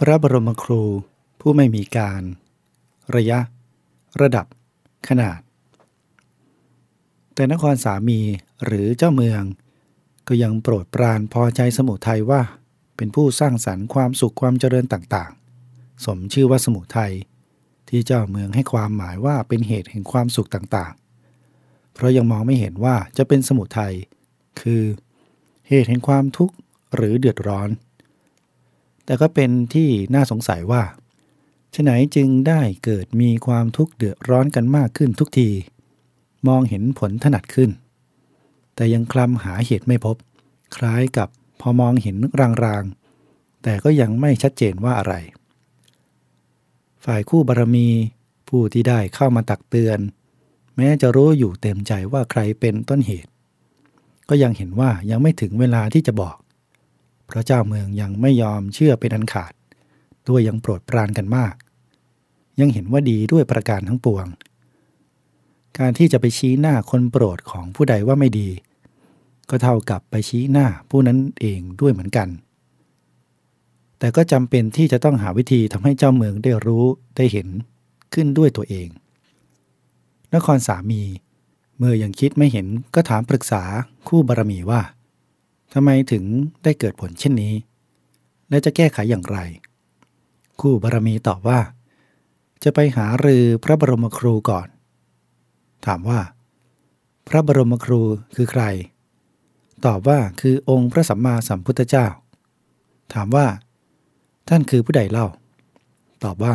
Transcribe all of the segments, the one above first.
พระบรมครูผู้ไม่มีการ ระยะ ระดับ ขนาด แต่นครสามีหรือเจ้าเมือง ก็ยังโปรดปรานพอใจสมุทัยว่า เป็นผู้สร้างสรรค์ความสุขความเจริญต่างๆ สมชื่อว่าสมุทัยที่เจ้าเมืองให้ความหมายว่าเป็นเหตุแห่งความสุขต่างๆ เพราะยังมองไม่เห็นว่าจะเป็นสมุทัยคือ เหตุแห่งความทุกข์หรือเดือดร้อน แต่ก็เป็นที่น่าสงสัยว่าฉไหนจึงได้เกิดมีความทุกข์เดือดร้อนกันมากขึ้นทุกที มองเห็นผลถนัดขึ้น แต่ยังคลำหาเหตุไม่พบ คล้ายกับพอมองเห็นรางๆ แต่ก็ยังไม่ชัดเจนว่าอะไร ฝ่ายคู่บารมี ผู้ที่ได้เข้ามาตักเตือน แม้จะรู้อยู่เต็มใจว่าใครเป็นต้นเหตุ ก็ยังเห็นว่ายังไม่ถึงเวลาที่จะบอก พระเจ้าเมืองยังไม่ยอมเชื่อเป็นอันขาด ด้วยยังโปรดปรานกันมาก ยังเห็นว่าดีด้วยประการทั้งปวงการที่จะไปชี้หน้าคนโปรดของผู้ใดว่าไม่ดี ก็เท่ากับไปชี้หน้าผู้นั้นเองด้วยเหมือนกัน แต่ก็จำเป็นที่จะต้องหาวิธีทำให้เจ้าเมืองได้รู้ได้เห็นขึ้นด้วยตัวเอง นครสามี เมื่อยังคิดไม่เห็นก็ถามปรึกษาคู่บารมีว่าทำไมถึงได้เกิดผลเช่นนี้ และจะแก้ไขอย่างไร คู่บารมีตอบว่า จะไปหารือพระบรมครูก่อน ถามว่า พระบรมครูคือใคร ตอบว่าคือองค์พระสัมมาสัมพุทธเจ้า ถามว่า ท่านคือผู้ใดเล่า ตอบว่า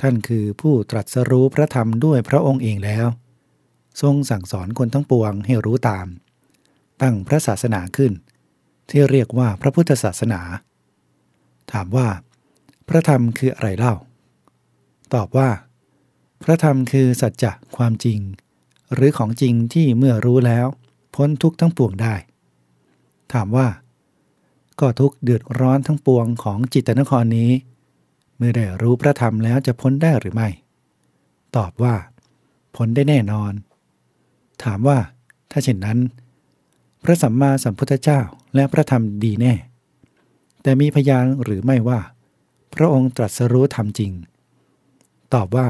ท่านคือผู้ตรัสรู้พระธรรมด้วยพระองค์เองแล้ว ทรงสั่งสอนคนทั้งปวงให้รู้ตาม ตั้งพระศาสนาขึ้น ที่เรียกว่าพระพุทธศาสนา ถามว่า พระธรรมคืออะไรเล่า ตอบว่า พระธรรมคือสัจจะความจริง หรือของจริงที่เมื่อรู้แล้วพ้นทุกข์ทั้งปวงได้ ถามว่า ก็ทุกเดือดร้อนทั้งปวงของจิตนครนี้ เมื่อได้รู้พระธรรมแล้วจะพ้นได้หรือไม่ ตอบว่า พ้นได้แน่นอน ถามว่า ถ้าเช่นนั้น พระสัมมาสัมพุทธเจ้าและพระธรรมดีแน่ แต่มีพยานหรือไม่ว่า พระองค์ตรัสรู้ธรรมจริง ตอบว่า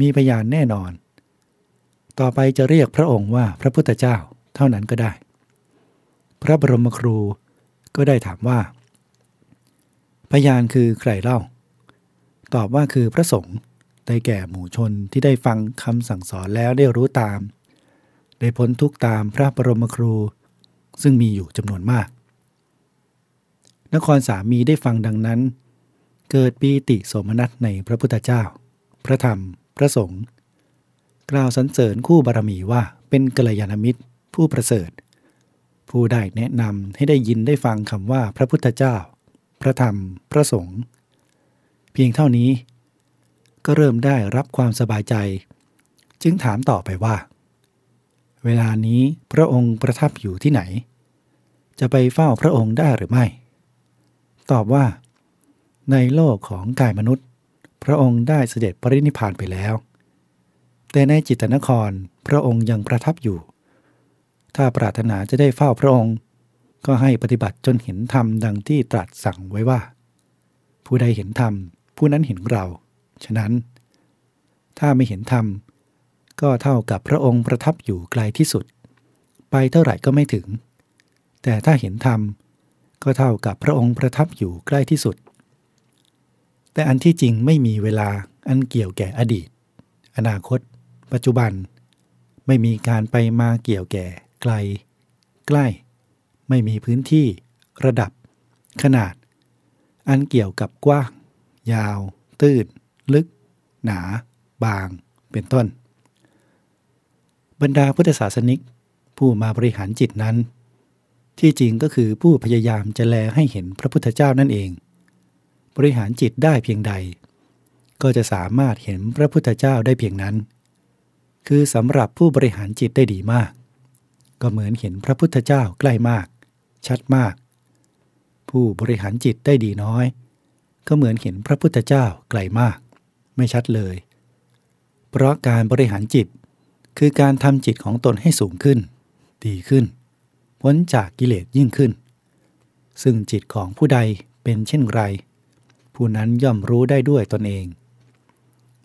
มีพยานแน่นอน ต่อไปจะเรียกพระองค์ว่าพระพุทธเจ้าเท่านั้นก็ได้ พระบรมครูก็ได้ถามว่า พยานคือใครเล่า ตอบว่าคือพระสงฆ์ได้แก่หมู่ชนที่ได้ฟังคำสั่งสอนแล้วได้รู้ตาม ได้พ้นทุกตามพระบรมครู ซึ่งมีอยู่จำนวนมาก นครสามีได้ฟังดังนั้น เกิดปีติโสมนัสในพระพุทธเจ้า พระธรรม พระสงฆ์กล่าวสรรเสริญคู่บารมีว่าเป็นกัลยาณมิตรผู้ประเสริฐ ผู้ได้แนะนำให้ได้ยินได้ฟังคำว่าพระพุทธเจ้า พระธรรม พระสงฆ์เพียงเท่านี้ ก็เริ่มได้รับความสบายใจ จึงถามต่อไปว่า เวลานี้พระองค์ประทับอยู่ที่ไหน จะไปเฝ้าพระองค์ได้หรือไม่ ตอบว่า ในโลกของกายมนุษย์ พระองค์ได้เสด็จปรินิพานไปแล้ว แต่ในจิตนครพระองค์ยังประทับอยู่ ถ้าปรารถนาจะได้เฝ้าพระองค์ ก็ให้ปฏิบัติจนเห็นธรรมดังที่ตรัสสั่งไว้ว่า ผู้ใดเห็นธรรม ผู้นั้นเห็นเรา ฉะนั้น ถ้าไม่เห็นธรรม ก็เท่ากับพระองค์ประทับอยู่ไกลที่สุด ไปเท่าไหร่ก็ไม่ถึง แต่ถ้าเห็นธรรม ก็เท่ากับพระองค์ประทับอยู่ใกล้ที่สุด แต่อันที่จริงไม่มีเวลาอันเกี่ยวแก่อดีต อนาคต ปัจจุบัน ไม่มีการไปมาเกี่ยวแก่ ไกล ใกล้ ไม่มีพื้นที่ ระดับ ขนาด อันเกี่ยวกับกว้าง ยาว ตื้น ลึก หนา บาง เป็นต้น บรรดาพุทธศาสนิก ผู้มาบริหารจิตนั้น ที่จริงก็คือผู้พยายามจะแลให้เห็นพระพุทธเจ้านั่นเอง บริหารจิตได้เพียงใด ก็จะสามารถเห็นพระพุทธเจ้าได้เพียงนั้น คือสำหรับผู้บริหารจิตได้ดีมาก ก็เหมือนเห็นพระพุทธเจ้าใกล้มาก ชัดมาก ผู้บริหารจิตได้ดีน้อย ก็เหมือนเห็นพระพุทธเจ้าไกลมาก ไม่ชัดเลย เพราะการบริหารจิต คือการทำจิตของตนให้สูงขึ้น ดีขึ้น พ้นจากกิเลสยิ่งขึ้น ซึ่งจิตของผู้ใดเป็นเช่นไร ผู้นั้นย่อมรู้ได้ด้วยตนเอง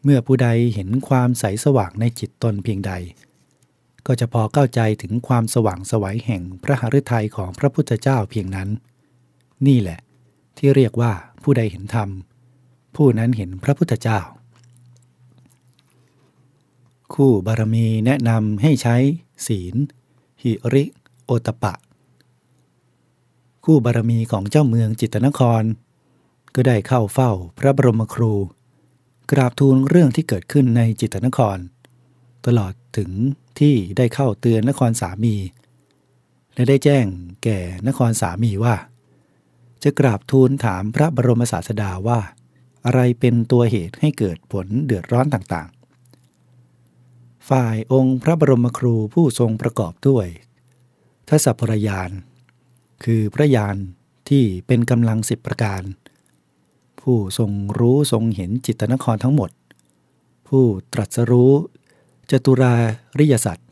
เมื่อผู้ใดเห็นความใสสว่างในจิตตนเพียงใด ก็จะพอเข้าใจถึงความสว่างสวัยแห่งพระหฤทัยของพระพุทธเจ้าเพียงนั้น นี่แหละ ที่เรียกว่าผู้ใดเห็นธรรม ผู้นั้นเห็นพระพุทธเจ้า คู่บารมีแนะนำให้ใช้ศีล หิริโอตปะ คู่บารมีของเจ้าเมืองจิตนคร ก็ได้เข้าเฝ้าพระบรมครู กราบทูลเรื่องที่เกิดขึ้นในจิตนคร ตลอดถึง ที่ได้เข้าเตือนนครสามี และได้แจ้งแก่นครสามีว่า จะกราบทูลถามพระบรมศาสดาว่า อะไรเป็นตัวเหตุให้เกิดผลเดือดร้อนต่างๆ ฝ่ายองค์พระบรมครูผู้ทรงประกอบด้วยทศพรยาน คือพระยานที่เป็นกำลังสิบประการ ผู้ทรงรู้ทรงเห็นจิตนครทั้งหมด ผู้ตรัสรู้ จตุราริยสัตว์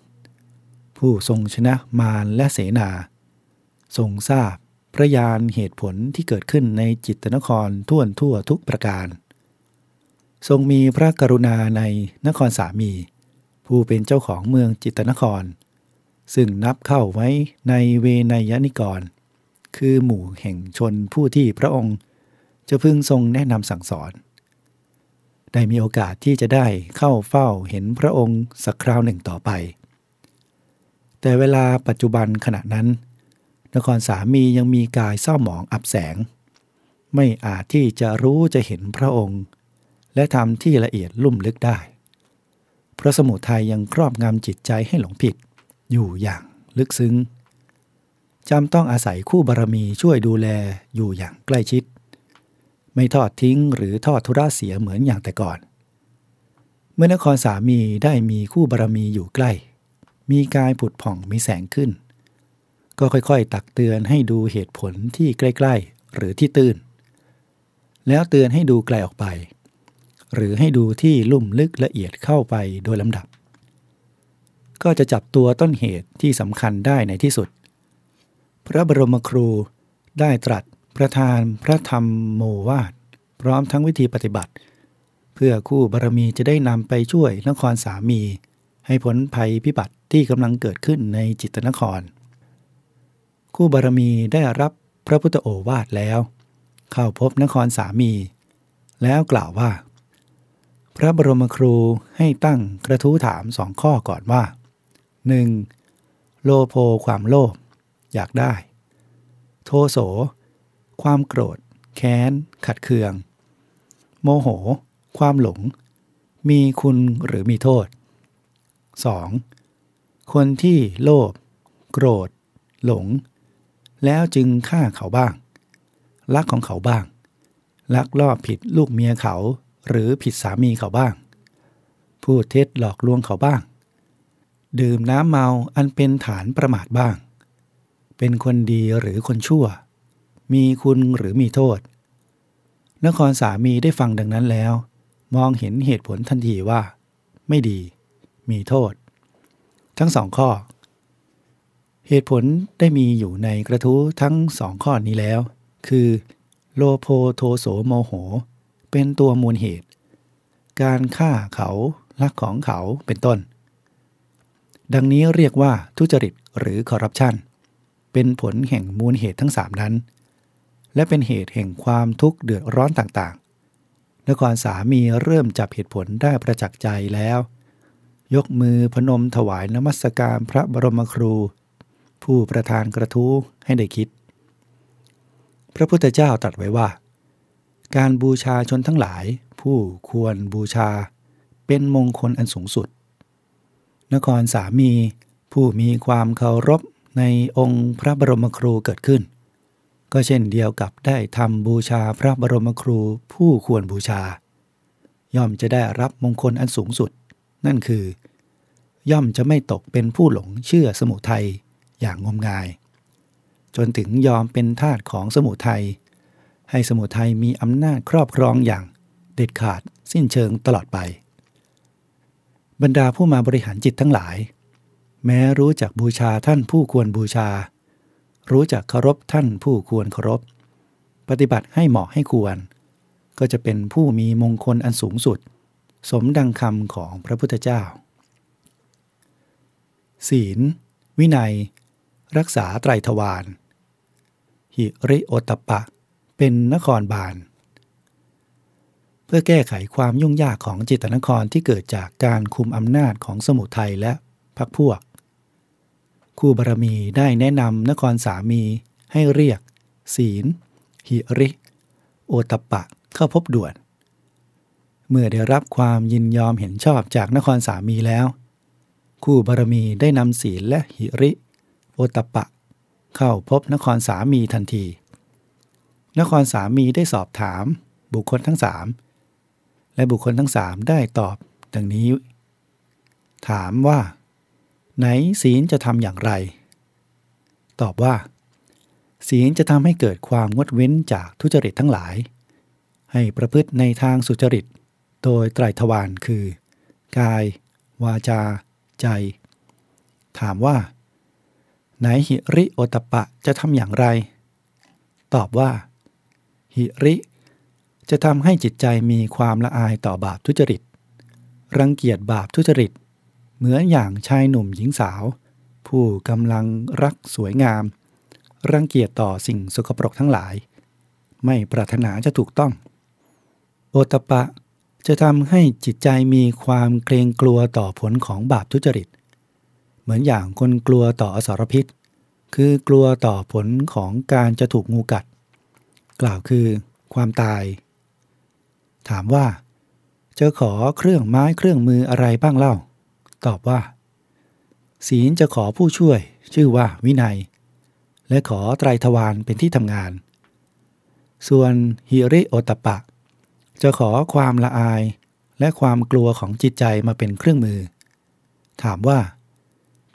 ผู้ทรงชนะมารและเสนา ทรงทราบพระยานเหตุผลที่เกิดขึ้นในจิตนครทั่วทั่วทุกประการ ทรงมีพระกรุณาในนครสามี ผู้เป็นเจ้าของเมืองจิตนคร ซึ่งนับเข้าไว้ในเวนยนิกร คือหมู่แห่งชนผู้ที่พระองค์ จะพึงทรงแนะนำสั่งสอน ได้มีโอกาสที่จะได้เข้าเฝ้าเห็นพระองค์สักคราวหนึ่งต่อไป แต่เวลาปัจจุบันขณะนั้น นครสามียังมีกายเศร้าหมองอับแสง ไม่อาจที่จะรู้จะเห็นพระองค์ และทำที่ละเอียดลุ่มลึกได้ พระสมุทัยยังครอบงำจิตใจให้หลงผิด อยู่อย่างลึกซึ้งจำต้องอาศัยคู่บารมีช่วยดูแลอยู่อย่างใกล้ชิด ไม่ทอดทิ้งหรือทอดทุระเสียเหมือนอย่างแต่ก่อน เมื่อนครสามีได้มีคู่บารมีอยู่ใกล้ มีกายผุดผ่องมีแสงขึ้น ก็ค่อยๆ ตักเตือนให้ดูเหตุผลที่ใกล้ ๆ หรือที่ตื้น แล้วเตือนให้ดูไกลออกไป หรือให้ดูที่ลุ่มลึกละเอียดเข้าไปโดยลำดับ ก็จะจับตัวต้นเหตุที่สำคัญได้ในที่สุด พระบรมครูได้ตรัส ประธานพระธรรมโมวาทพร้อมทั้งวิธีปฏิบัติ เพื่อคู่บารมีจะได้นำไปช่วยนครสามี ให้พ้นภัยพิบัติที่กำลังเกิดขึ้นในจิตนคร คู่บารมีได้รับพระพุทธโอวาทแล้ว เข้าพบนครสามี แล้วกล่าวว่า พระบรมครูให้ตั้งกระทู้ถามสองข้อก่อนว่า 1. โลโภความโลภอยากได้ โทโส ความโกรธ แค้น ขัดเคือง โมโห ความหลง มีคุณหรือมีโทษ 2. คนที่โลภโกรธ หลง แล้วจึงฆ่าเขาบ้าง ลักของเขาบ้าง ลักลอบผิดลูกเมียเขาหรือผิดสามีเขาบ้าง พูดเท็จหลอกลวงเขาบ้าง ดื่มน้ำเมาอันเป็นฐานประมาทบ้าง เป็นคนดีหรือคนชั่ว มีคุณหรือมีโทษ นครสามีได้ฟังดังนั้นแล้ว มองเห็นเหตุผลทันทีว่า ไม่ดี มีโทษ ทั้งสองข้อ เหตุผลได้มีอยู่ในกระทู้ทั้งสองข้อนี้แล้ว คือโลโพโทโสโมโห เป็นตัวมูลเหตุ การฆ่าเขาลักของเขาเป็นต้น ดังนี้เรียกว่าทุจริตหรือคอร์รัปชันเป็นผลแห่งมูลเหตุทั้งสามนั้น และเป็นเหตุแห่งความทุกข์เดือดร้อนต่างๆ นครสามีเริ่มจับเหตุผลได้ประจักษ์ใจแล้ว ยกมือพนมถวายนมัสการพระบรมครู ผู้ประธานกระทู้ให้ได้คิด พระพุทธเจ้าตรัสไว้ว่า การบูชาชนทั้งหลาย ผู้ควรบูชา เป็นมงคลอันสูงสุด นครสามีผู้มีความเคารพในองค์พระบรมครูเกิดขึ้น ก็เช่นเดียวกับได้ทำบูชาพระบรมครูผู้ควรบูชา ย่อมจะได้รับมงคลอันสูงสุด นั่นคือ ย่อมจะไม่ตกเป็นผู้หลงเชื่อสมุทัยอย่างงมงาย จนถึงยอมเป็นทาสของสมุทัยให้สมุทัยมีอำนาจครอบครองอย่างเด็ดขาดสิ้นเชิงตลอดไป บรรดาผู้มาบริหารจิตทั้งหลาย แม้รู้จักบูชาท่านผู้ควรบูชา รู้จักเคารพท่านผู้ควรเคารพ ปฏิบัติให้เหมาะให้ควร ก็จะเป็นผู้มีมงคลอันสูงสุด สมดังคำของพระพุทธเจ้า ศีล วินัย รักษาไตรทวาร หิริโอตปะ เป็นนครบาล เพื่อแก้ไขความยุ่งยากของจิตนครที่เกิดจากการคุมอำนาจของสมุทัยและพักพวก คู่บารมีได้แนะนำนครสามีให้เรียก ศีล หิริ โอตปะเข้าพบด่วน เมื่อได้รับความยินยอมเห็นชอบจากนครสามีแล้ว คู่บารมีได้นำศีลและหิริ โอตปะ เข้าพบนครสามีทันที นครสามีได้สอบถามบุคคลทั้งสามและบุคคลทั้งสามได้ตอบดังนี้ ถามว่า ไหนศีลจะทำอย่างไร ตอบว่า ศีลจะทำให้เกิดความงดเว้นจากทุจริตทั้งหลาย ให้ประพฤติในทางสุจริต โดยไตรทวารคือ กาย วาจา ใจ ถามว่า ไหนหิริโอตปะจะทำอย่างไร ตอบว่า หิริจะทำให้จิตใจมีความละอายต่อบาปทุจริต รังเกียจบาปทุจริต เหมือนอย่างชายหนุ่มหญิงสาว ผู้กำลังรักสวยงาม รังเกียจต่อสิ่งสกปรกทั้งหลาย ไม่ปรารถนาจะถูกต้อง โอตปะจะทำให้จิตใจมีความเกรงกลัวต่อผลของบาปทุจริต เหมือนอย่างคนกลัวต่ออสรพิษ คือกลัวต่อผลของการจะถูกงูกัด กล่าวคือความตาย ถามว่า จะขอเครื่องไม้เครื่องมืออะไรบ้างเล่า ตอบว่า ศีลจะขอผู้ช่วย ชื่อว่าวินัย และขอไตรทวารเป็นที่ทำงาน ส่วนฮิริโอตปะ จะขอความละอายและความกลัวของจิตใจมาเป็นเครื่องมือ ถามว่า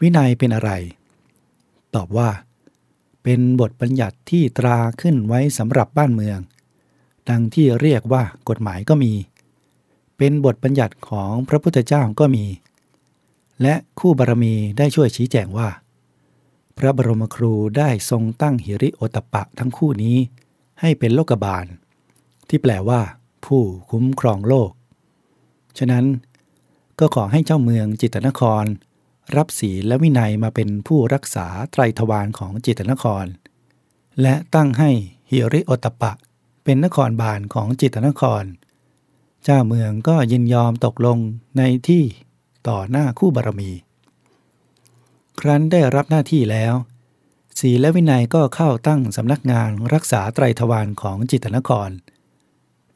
วินัยเป็นอะไร ตอบว่า เป็นบทบัญญัติที่ตราขึ้นไว้สำหรับบ้านเมือง ดังที่เรียกว่ากฎหมายก็มี เป็นบทบัญญัติของพระพุทธเจ้าก็มี และคู่บารมีได้ช่วยชี้แจงว่า พระบรมครูได้ทรงตั้งหิริโอตปะทั้งคู่นี้ ให้เป็นโลกบาล ที่แปลว่า ผู้คุ้มครองโลก ฉะนั้นก็ขอให้เจ้าเมืองจิตนคร รับศีลและวินัยมาเป็นผู้รักษาไตรทวารของจิตนคร และตั้งให้หิริโอตปะ เป็นนครบาลของจิตนคร เจ้าเมืองก็ยินยอมตกลงในที่ ต่อหน้าคู่บารมี ครั้นได้รับหน้าที่แล้ว ศีและวินัยก็เข้าตั้งสำนักงานรักษาไตรทวารของจิตนคร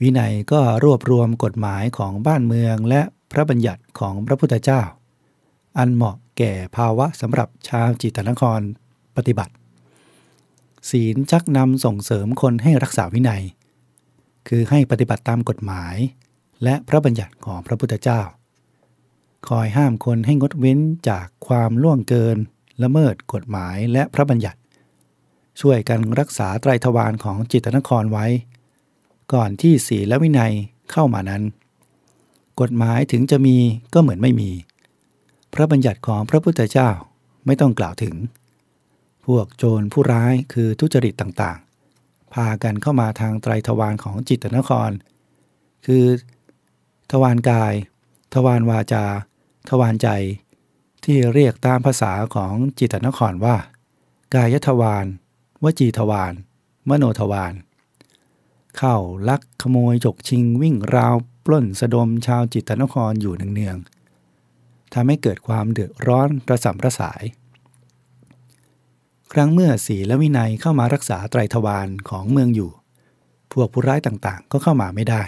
วินัยก็รวบรวมกฎหมายของบ้านเมืองและพระบัญญัติของพระพุทธเจ้า อันเหมาะแก่ภาวะสำหรับชาวจิตนครปฏิบัติ ศีลชักนำส่งเสริมคนให้รักษาวินัย คือให้ปฏิบัติตามกฎหมาย และพระบัญญัติของพระพุทธเจ้า คอยห้ามคนให้งดเว้นจากความล่วงเกิน ละเมิดกฎหมายและพระบัญญัติ ช่วยกันรักษาไตรทวารของจิตนครไว้ ก่อนที่ศีลและวินัยเข้ามานั้น กฎหมายถึงจะมีก็เหมือนไม่มี พระบัญญัติของพระพุทธเจ้าไม่ต้องกล่าวถึง พวกโจรผู้ร้ายคือทุจริตต่างๆ พากันเข้ามาทางไตรทวารของจิตนคร คือ ทวารกาย ทวารวาจา ทวารใจ ที่เรียกตามภาษาของจิตนครว่า กายทวารวจีทวารมโนทวารเข้าลักขโมยจกชิงวิ่งราว ปล้นสะดมชาวจิตนครอยู่เนืองๆทำให้เกิดความเดือดร้อนระสัมประสาย ครั้งเมื่อศีและวินัยเข้ามารักษาไตรทวารของเมืองอยู่ พวกผู้ร้ายต่างๆ ก็เข้ามาไม่ได้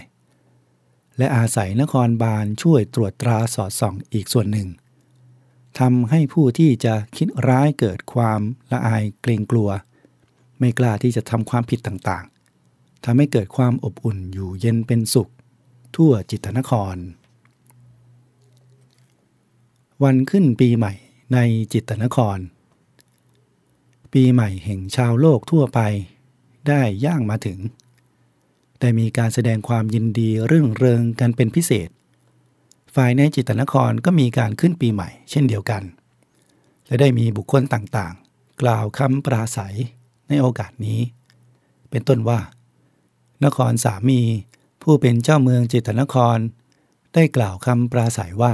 และอาศัยนครบาลช่วยตรวจตราสอดส่องอีกส่วนหนึ่งทำให้ผู้ที่จะคิดร้ายเกิดความละอายเกรงกลัว ไม่กล้าที่จะทำความผิดต่างๆทำให้เกิดความอบอุ่นอยู่เย็นเป็นสุข ทั่วจิตนคร วันขึ้นปีใหม่ในจิตนคร ปีใหม่แห่งชาวโลกทั่วไปได้ย่างมาถึง แต่มีการแสดงความยินดีเรื่องเริงกันเป็นพิเศษ ฝ่ายในจิตนครก็มีการขึ้นปีใหม่ เช่นเดียวกัน และได้มีบุคคลต่างๆ กล่าวคำปราศัยในโอกาสนี้ เป็นต้นว่า นครสามีผู้เป็นเจ้าเมืองจิตนคร ได้กล่าวคำปราศัยว่า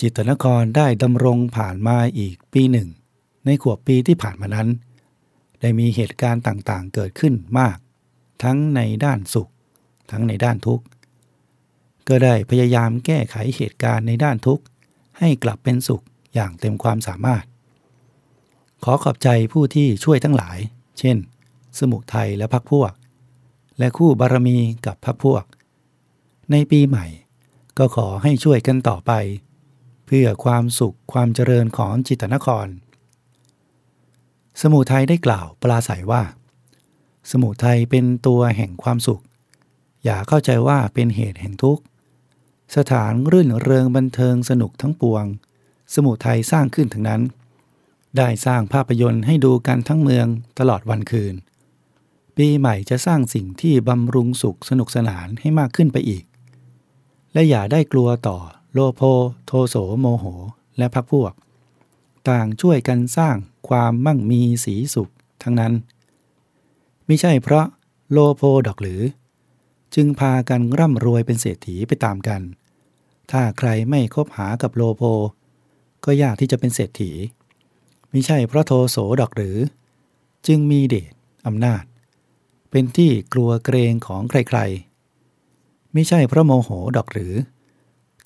จิตนครได้ดำรงผ่านมาอีกปีหนึ่ง ในขวบปีที่ผ่านมานั้น ได้มีเหตุการณ์ต่างๆ เกิดขึ้นมาก ทั้งในด้านสุข ทั้งในด้านทุกข์ ก็ได้พยายามแก้ไขเหตุการณ์ในด้านทุกข์ ให้กลับเป็นสุขอย่างเต็มความสามารถ ขอขอบใจผู้ที่ช่วยทั้งหลาย เช่น สมุทัยและพักพวก และคู่บารมีกับพักพวก ในปีใหม่ ก็ขอให้ช่วยกันต่อไป เพื่อความสุขความเจริญของจิตนคร สมุทัยได้กล่าวปราศัยว่า สมุทัยเป็นตัวแห่งความสุข อย่าเข้าใจว่าเป็นเหตุแห่งทุกข์ สถานรื่นเริงบันเทิงสนุกทั้งปวง สมุทัยสร้างขึ้นทั้งนั้น ได้สร้างภาพยนตร์ให้ดูกันทั้งเมืองตลอดวันคืน ปีใหม่จะสร้างสิ่งที่บำรุงสุขสนุกสนานให้มากขึ้นไปอีก และอย่าได้กลัวต่อโลโพโทโสโมโหและพักพวก ต่างช่วยกันสร้างความมั่งมีสีสุขทั้งนั้น ไม่ใช่เพราะโลโพดอกหรือ จึงพากันร่ำรวยเป็นเศรษฐีไปตามกัน ถ้าใครไม่คบหากับโลโพ ก็ยากที่จะเป็นเศรษฐีไม่ใช่เพราะโทโสดอกหรือ จึงมีเดชอำนาจ เป็นที่กลัวเกรงของใครๆไม่ใช่เพราะโมโหดอกหรือ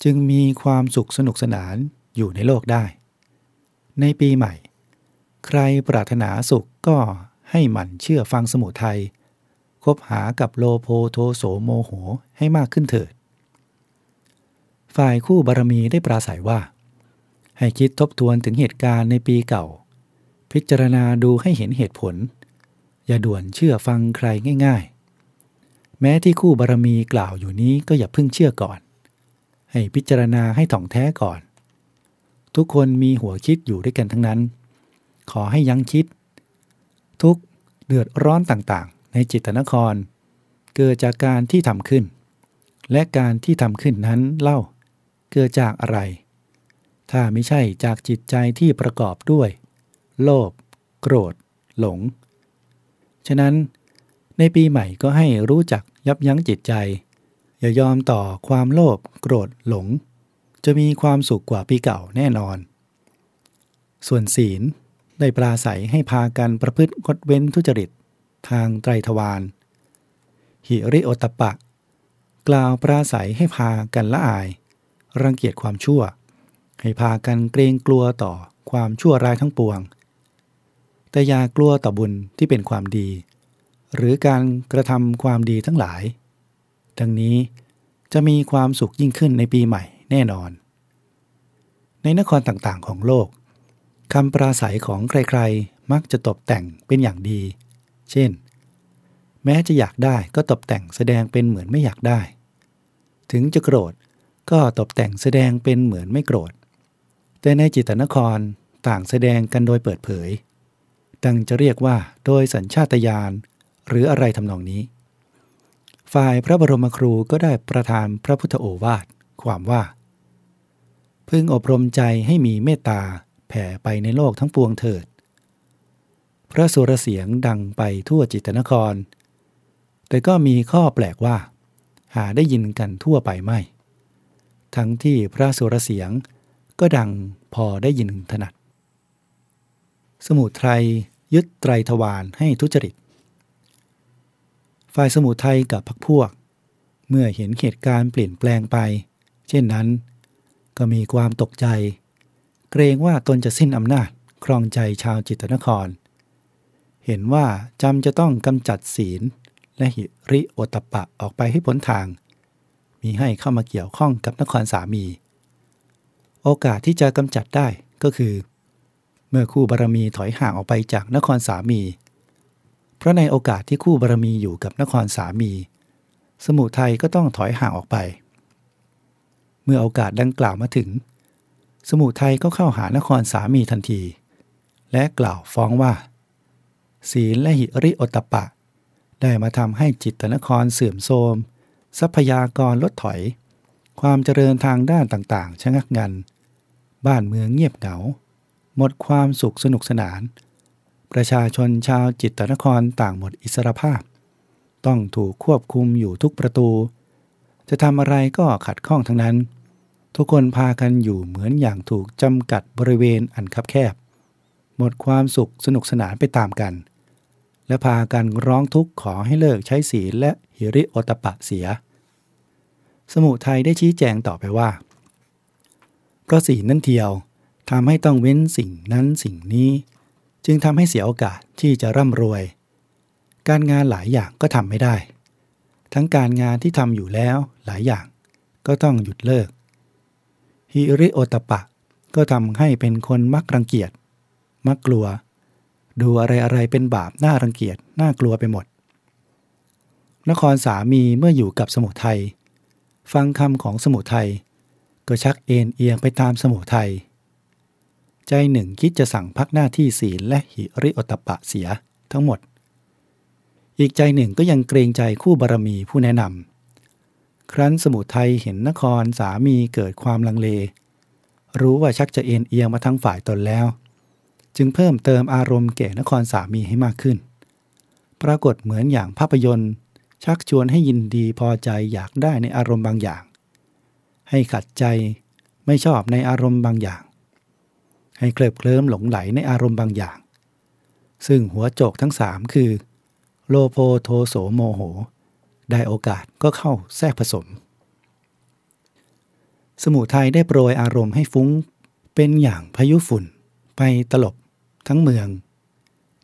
จึงมีความสุขสนุกสนานอยู่ในโลกได้ ในปีใหม่ ใครปรารถนาสุขก็ ให้หมั่นเชื่อฟังสมุทัยคบหากับโลโพโทโสโมโหให้มากขึ้นเถิด ฝ่ายคู่บารมีได้ปราศัยว่า ให้คิดทบทวนถึงเหตุการณ์ในปีเก่า พิจารณาดูให้เห็นเหตุผล อย่าด่วนเชื่อฟังใครง่าย ๆ แม้ที่คู่บารมีกล่าวอยู่นี้ก็อย่าเพิ่งเชื่อก่อน ให้พิจารณาให้ถ่องแท้ก่อน ทุกคนมีหัวคิดอยู่ด้วยกันทั้งนั้น ขอให้ยั้งคิด ทุกเดือดร้อนต่างๆ ในจิตนคร เกิดจากการที่ทำขึ้น และการที่ทำขึ้นนั้นเล่า เกิดจากอะไร ถ้าไม่ใช่จากจิตใจที่ประกอบด้วย โลภโกรธ หลง ฉะนั้น ในปีใหม่ก็ให้รู้จักยับยั้งจิตใจ อย่ายอมต่อความโลภโกรธหลง จะมีความสุขกว่าปีเก่าแน่นอน ส่วนศีล ได้ปราศัยให้พากันประพฤติงดเว้นทุจริต ทางไตรทวารหิริโอตปะ กล่าวปราศัยให้พากันละอาย รังเกียจความชั่ว ให้พากันเกรงกลัวต่อความชั่วร้ายทั้งปวง แต่อย่ากลัวต่อบุญที่เป็นความดี หรือการกระทำความดีทั้งหลายดังนี้จะมีความสุขยิ่งขึ้นในปีใหม่แน่นอน ในนครต่างๆของโลก คำปราศัยของใครๆ มักจะตกแต่งเป็นอย่างดี เช่น แม้จะอยากได้ก็ตกแต่งแสดงเป็นเหมือนไม่อยากได้ ถึงจะโกรธก็ตกแต่งแสดงเป็นเหมือนไม่โกรธ แต่ในจิตนครต่างแสดงกันโดยเปิดเผย ดังจะเรียกว่าโดยสัญชาตญาณหรืออะไรทำนองนี้ ฝ่ายพระบรมครูก็ได้ประทานพระพุทธโอวาทความว่า พึงอบรมใจให้มีเมตตา แผ่ไปในโลกทั้งปวงเถิด พระสุรเสียงดังไปทั่วจิตนคร แต่ก็มีข้อแปลกว่า หาได้ยินกันทั่วไปไม่ ทั้งที่พระสุรเสียงก็ดังพอได้ยินถนัด สมุทัยยึดไตรทวารให้ทุจริต ฝ่ายสมุทัยกับพักพวก เมื่อเห็นเหตุการณ์เปลี่ยนแปลงไป เช่นนั้น ก็มีความตกใจ เกรงว่าตนจะสิ้นอำนาจครองใจชาวจิตนคร เห็นว่าจำจะต้องกำจัดศีล และหิริโอตปะออกไปให้พ้นทาง มีให้เข้ามาเกี่ยวข้องกับนครสามี โอกาสที่จะกำจัดได้ก็คือ เมื่อคู่บารมีถอยห่างออกไปจากนครสามี เพราะในโอกาสที่คู่บารมีอยู่กับนครสามี สมุทัยก็ต้องถอยห่างออกไป เมื่อโอกาสดังกล่าวมาถึง สมุทัยก็เข้าหานครสามีทันที และกล่าวฟ้องว่า ศีลและหิริโอตปะ ได้มาทำให้จิตนครเสื่อมโทรม ทรัพยากรลดถอย ความเจริญทางด้านต่างๆ ชะงักงัน บ้านเมืองเงียบเหงา หมดความสุขสนุกสนาน ประชาชนชาวจิตนครต่างหมดอิสรภาพ ต้องถูกควบคุมอยู่ทุกประตู จะทำอะไรก็ขัดข้องทั้งนั้น ทุกคนพากันอยู่เหมือนอย่างถูกจำกัดบริเวณอันคับแคบ หมดความสุขสนุกสนานไปตามกัน และพากันร้องทุกข์ขอให้เลิกใช้ศีลและหิริโอตปะเสีย สมุทัยได้ชี้แจงต่อไปว่า เพราะศีลนั่นเทียวทำให้ต้องเว้นสิ่งนั้นสิ่งนี้ จึงทำให้เสียโอกาสที่จะร่ำรวย การงานหลายอย่างก็ทำไม่ได้ ทั้งการงานที่ทำอยู่แล้วหลายอย่างก็ต้องหยุดเลิก ฮิริโอตปะ ก็ทำให้เป็นคนมักรังเกียจ มักกลัว ดูอะไรอะไรเป็นบาปน่ารังเกียจน่ากลัวไปหมด นครสามีเมื่ออยู่กับสมุทัยฟังคำของสมุทัยก็ชักเอ็นเอียงไปตามสมุทัยใจหนึ่งคิดจะสั่งพักหน้าที่ศีลและหิริโอตปะเสียทั้งหมด อีกใจหนึ่งก็ยังเกรงใจคู่บารมีผู้แนะนำ ครั้นสมุทัยเห็นนครสามีเกิดความลังเล รู้ว่าชักจะเอ็นเอียงมาทั้งฝ่ายตนแล้ว จึงเพิ่มเติมอารมณ์แก่นครสามีให้มากขึ้น ปรากฏเหมือนอย่างภาพยนตร์ ชักชวนให้ยินดีพอใจอยากได้ในอารมณ์บางอย่าง ให้ขัดใจไม่ชอบในอารมณ์บางอย่าง ให้เคลิบเคลิ้มหลงไหลในอารมณ์บางอย่าง ซึ่งหัวโจกทั้งสามคือ โลโพโทโสโมโห ได้โอกาสก็เข้าแทรกผสม สมุทัยได้โปรยอารมณ์ให้ฟุ้งเป็นอย่างพายุฝุ่น ไปตลบทั้งเมือง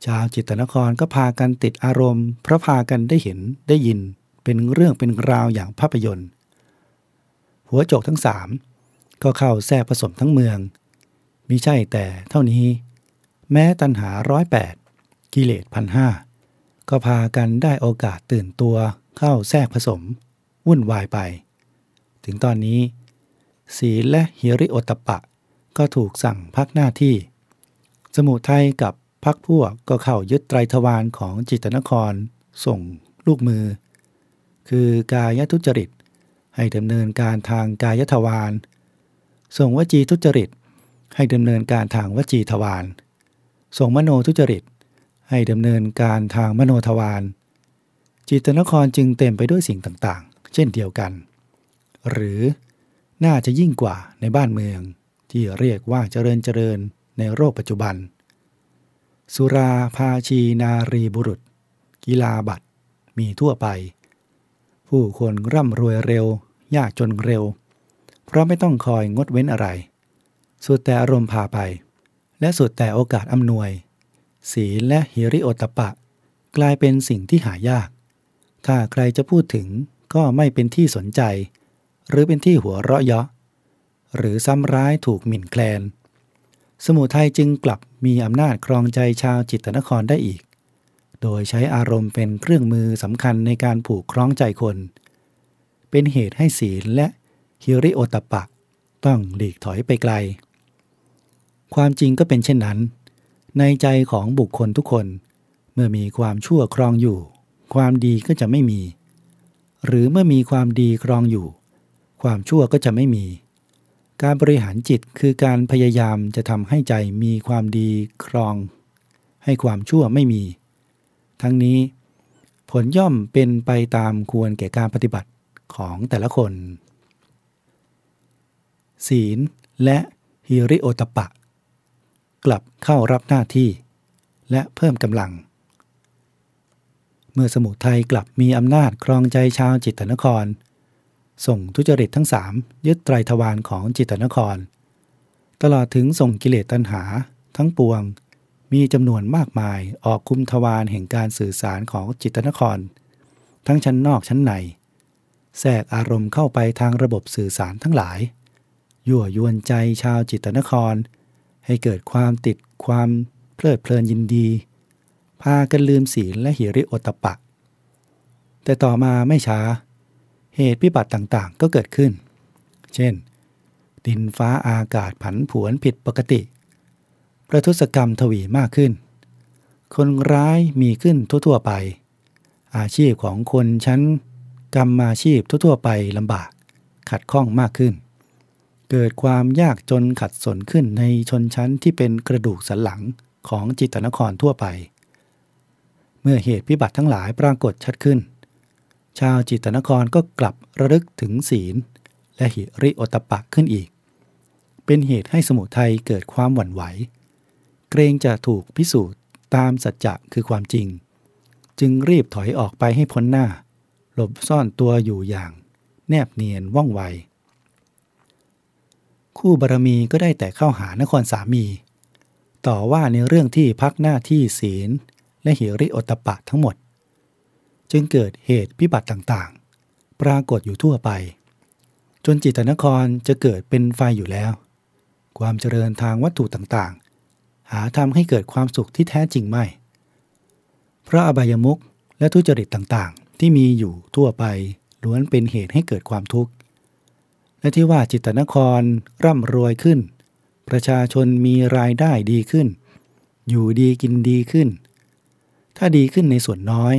ชาวจิตนครก็พากันติดอารมณ์ เพราะพากันได้เห็นได้ยินเป็นเรื่องเป็นราวอย่างภาพยนตร์ หัวโจกทั้งสามก็เข้าแทรกผสมทั้งเมืองมิใช่แต่เท่านี้ แม้ตันหาร้อยแปดกิเลสพันห้าก็พากันได้โอกาสตื่นตัว เข้าแทรกผสม วุ่นวายไป ถึงตอนนี้ ศีลและฮิริโอตปะ ก็ถูกสั่งพักหน้าที่ สมุทัยกับพักพวกก็เข้ายึดไตรทวารของจิตนครส่งลูกมือ คือกายทุจริต ให้ดำเนินการทางกายทวารส่งวจีทุจริต ให้ดำเนินการทางวจีทวารส่งมโนทุจริต ให้ดำเนินการทางมโนทวาร จิตนครจึงเต็มไปด้วยสิ่งต่างๆ เช่นเดียวกัน หรือน่าจะยิ่งกว่าในบ้านเมือง ที่เรียกว่าเจริญเจริญในโรคปัจจุบัน สุราพาชีนารีบุรุษ กีฬาบัตรมีทั่วไป ผู้คนร่ำรวยเร็ว ยากจนเร็ว เพราะไม่ต้องคอยงดเว้นอะไร สุดแต่อารมณ์พาไป และสุดแต่โอกาสอำนวย ศีลและฮิริโอตปะ กลายเป็นสิ่งที่หายาก ถ้าใครจะพูดถึงก็ไม่เป็นที่สนใจ หรือเป็นที่หัวเราะเยาะ หรือซ้ำร้ายถูกหมิ่นแคลน สมุทัยจึงกลับมีอำนาจครองใจชาวจิตตนครได้อีก โดยใช้อารมณ์เป็นเครื่องมือสำคัญในการผูกคล้องใจคน เป็นเหตุให้ศีลและฮิริโอตปะ ต้องหลีกถอยไปไกล ความจริงก็เป็นเช่นนั้น ในใจของบุคคลทุกคน เมื่อมีความชั่วครองอยู่ ความดีก็จะไม่มี หรือเมื่อมีความดีครองอยู่ ความชั่วก็จะไม่มี การบริหารจิตคือการพยายามจะทำให้ใจมีความดีครอง ให้ความชั่วไม่มี ทั้งนี้ ผลย่อมเป็นไปตามควรแก่การปฏิบัติของแต่ละคน ศีลและฮิริโอตปะ กลับเข้ารับหน้าที่ และเพิ่มกำลัง เมื่อสมุทัยกลับมีอำนาจครองใจชาวจิตตนคร ส่งทุจริตทั้งสามยึดไตรทวารของจิตตนคร ตลอดถึงส่งกิเลสตัณหาทั้งปวงมีจำนวนมากมายออกคุมทวารแห่งการสื่อสารของจิตตนคร ทั้งชั้นนอกชั้นในแทรกอารมณ์เข้าไปทางระบบสื่อสารทั้งหลาย ยั่วยวนใจชาวจิตตนคร ให้เกิดความติดความเพลิดเพลินยินดี พากันลืมศีลและหิริโอตปะ แต่ต่อมาไม่ช้า เหตุพิบัติต่างๆ ก็เกิดขึ้น เช่น ดินฟ้าอากาศผันผวนผิดปกติ ประทุษกรรมทวีมากขึ้น คนร้ายมีขึ้นทั่วๆไป อาชีพของคนชั้นกรรมอาชีพทั่วๆไปลำบาก ขัดข้องมากขึ้น เกิดความยากจนขัดสนขึ้นในชนชั้นที่เป็นกระดูกสันหลังของจิตนครทั่วไป เมื่อเหตุพิบัติทั้งหลายปรากฏชัดขึ้น ชาวจิตนครก็กลับระลึกถึงศีล และหิริโอตปะขึ้นอีก เป็นเหตุให้สมุทัยเกิดความหวั่นไหว เกรงจะถูกพิสูจน์ตามสัจจะคือความจริง จึงรีบถอยออกไปให้พ้นหน้า หลบซ่อนตัวอยู่อย่าง แนบเนียนว่องไว คู่บารมีก็ได้แต่เข้าหานครสามี ต่อว่าในเรื่องที่พักหน้าที่ศีล และหิริโอตปะทั้งหมด จึงเกิดเหตุพิบัติต่างๆ ปรากฏอยู่ทั่วไป จนจิตนครจะเกิดเป็นไฟอยู่แล้ว ความเจริญทางวัตถุต่างๆ หาทำให้เกิดความสุขที่แท้จริงไม่เพราะอบายมุขและทุจริตต่างๆ ที่มีอยู่ทั่วไปล้วนเป็นเหตุให้เกิดความทุกข์ และที่ว่าจิตนครร่ำรวยขึ้น ประชาชนมีรายได้ดีขึ้น อยู่ดีกินดีขึ้น ถ้าดีขึ้นในส่วนน้อย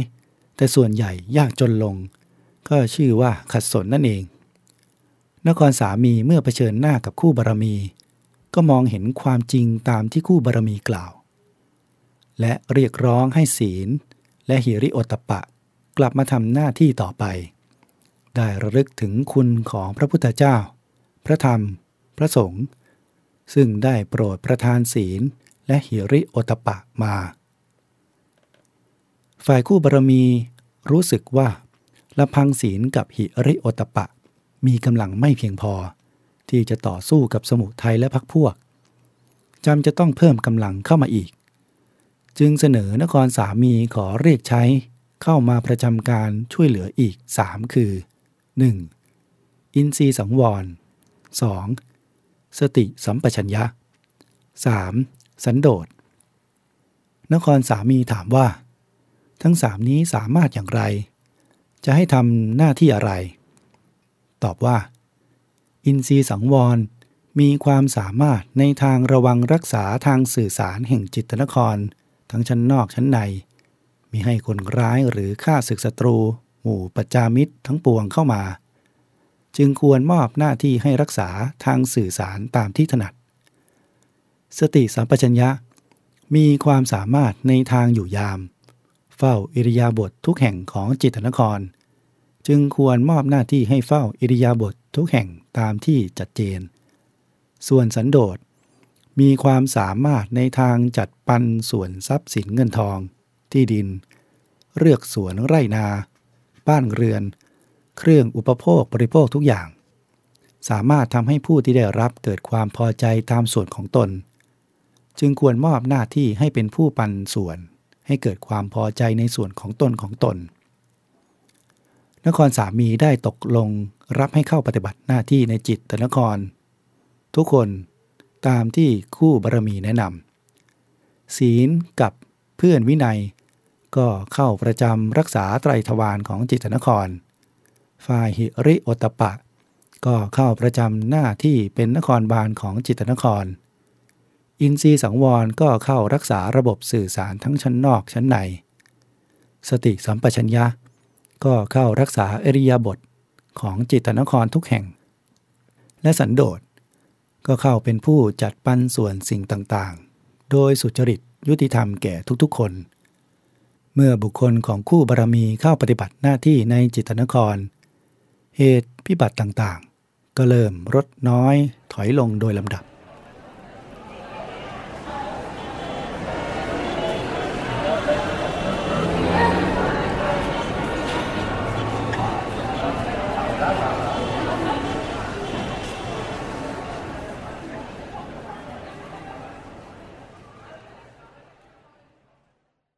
แต่ส่วนใหญ่ยากจนลง ก็ชื่อว่าขัดสนนั่นเอง นครสามีเมื่อเผชิญหน้ากับคู่บารมี ก็มองเห็นความจริงตามที่คู่บารมีกล่าว และเรียกร้องให้ศีล และหิริโอตปะกลับมาทำหน้าที่ต่อไป ได้ระลึกถึงคุณของพระพุทธเจ้า พระธรรม พระสงฆ์ซึ่งได้โปรดประทานศีลและหิริโอตปะมา ฝ่ายคู่บารมีรู้สึกว่าลำพังศีลกับหิริโอตปะ มีกำลังไม่เพียงพอ ที่จะต่อสู้กับสมุทัยและพักพวกจำจะต้องเพิ่มกำลังเข้ามาอีก จึงเสนอนครสามีขอเรียกใช้เข้ามาประจำการช่วยเหลืออีก 3 คือ 1. อินทรีสังวร 2. สติสัมปชัญญะ 3. สันโดษนครสามีถามว่า ทั้งสามนี้สามารถอย่างไร จะให้ทำหน้าที่อะไร ตอบว่า อินทรีย์สังวร มีความสามารถในทางระวังรักษาทางสื่อสารแห่งจิตนคร ทั้งชั้นนอกชั้นใน มีให้คนร้ายหรือฆ่าศึกศัตรู หมู่ประจามิตรทั้งปวงเข้ามา จึงควรมอบหน้าที่ให้รักษาทางสื่อสารตามที่ถนัด สติสัมปชัญญะมีความสามารถในทางอยู่ยาม เฝ้าอิริยาบถททุกแห่งของจิตนคร จึงควรมอบหน้าที่ให้เฝ้าอิริยาบถททุกแห่งตามที่จัดเจน ส่วนสันโดษมีความสามารถในทางจัดปันส่วนทรัพย์สินเงินทอง ที่ดิน เลือกสวนไร่นา บ้านเรือน เครื่องอุปโภคบริโภคทุกอย่าง สามารถทำให้ผู้ที่ได้รับเกิดความพอใจตามส่วนของตน จึงควรมอบหน้าที่ให้เป็นผู้ปันส่วน ให้เกิดความพอใจในส่วนของตนของตน นครสามีได้ตกลงรับให้เข้าปฏิบัติหน้าที่ในจิตตนคร ทุกคนตามที่คู่บารมีแนะนำศีลกับเพื่อนวินัย ก็เข้าประจำรักษาไตรทวารของจิตนคร ฝ่ายหิริโอตปะ ก็เข้าประจำหน้าที่เป็นนครบาลของจิตนคร อินทรีย์สังวรก็เข้ารักษาระบบสื่อสารทั้งชั้นนอกชั้นใน สติสัมปชัญญะ ก็เข้ารักษาอริยบทของจิตนครทุกแห่ง และสันโดษก็เข้าเป็นผู้จัดปันส่วนสิ่งต่างๆ โดยสุจริตยุติธรรมแก่ทุกๆคน เมื่อบุคคลของคู่บารมีเข้าปฏิบัติหน้าที่ในจิตนคร เหตุพิบัติต่างๆ ก็เริ่มลดน้อยถอยลงโดยลำดับ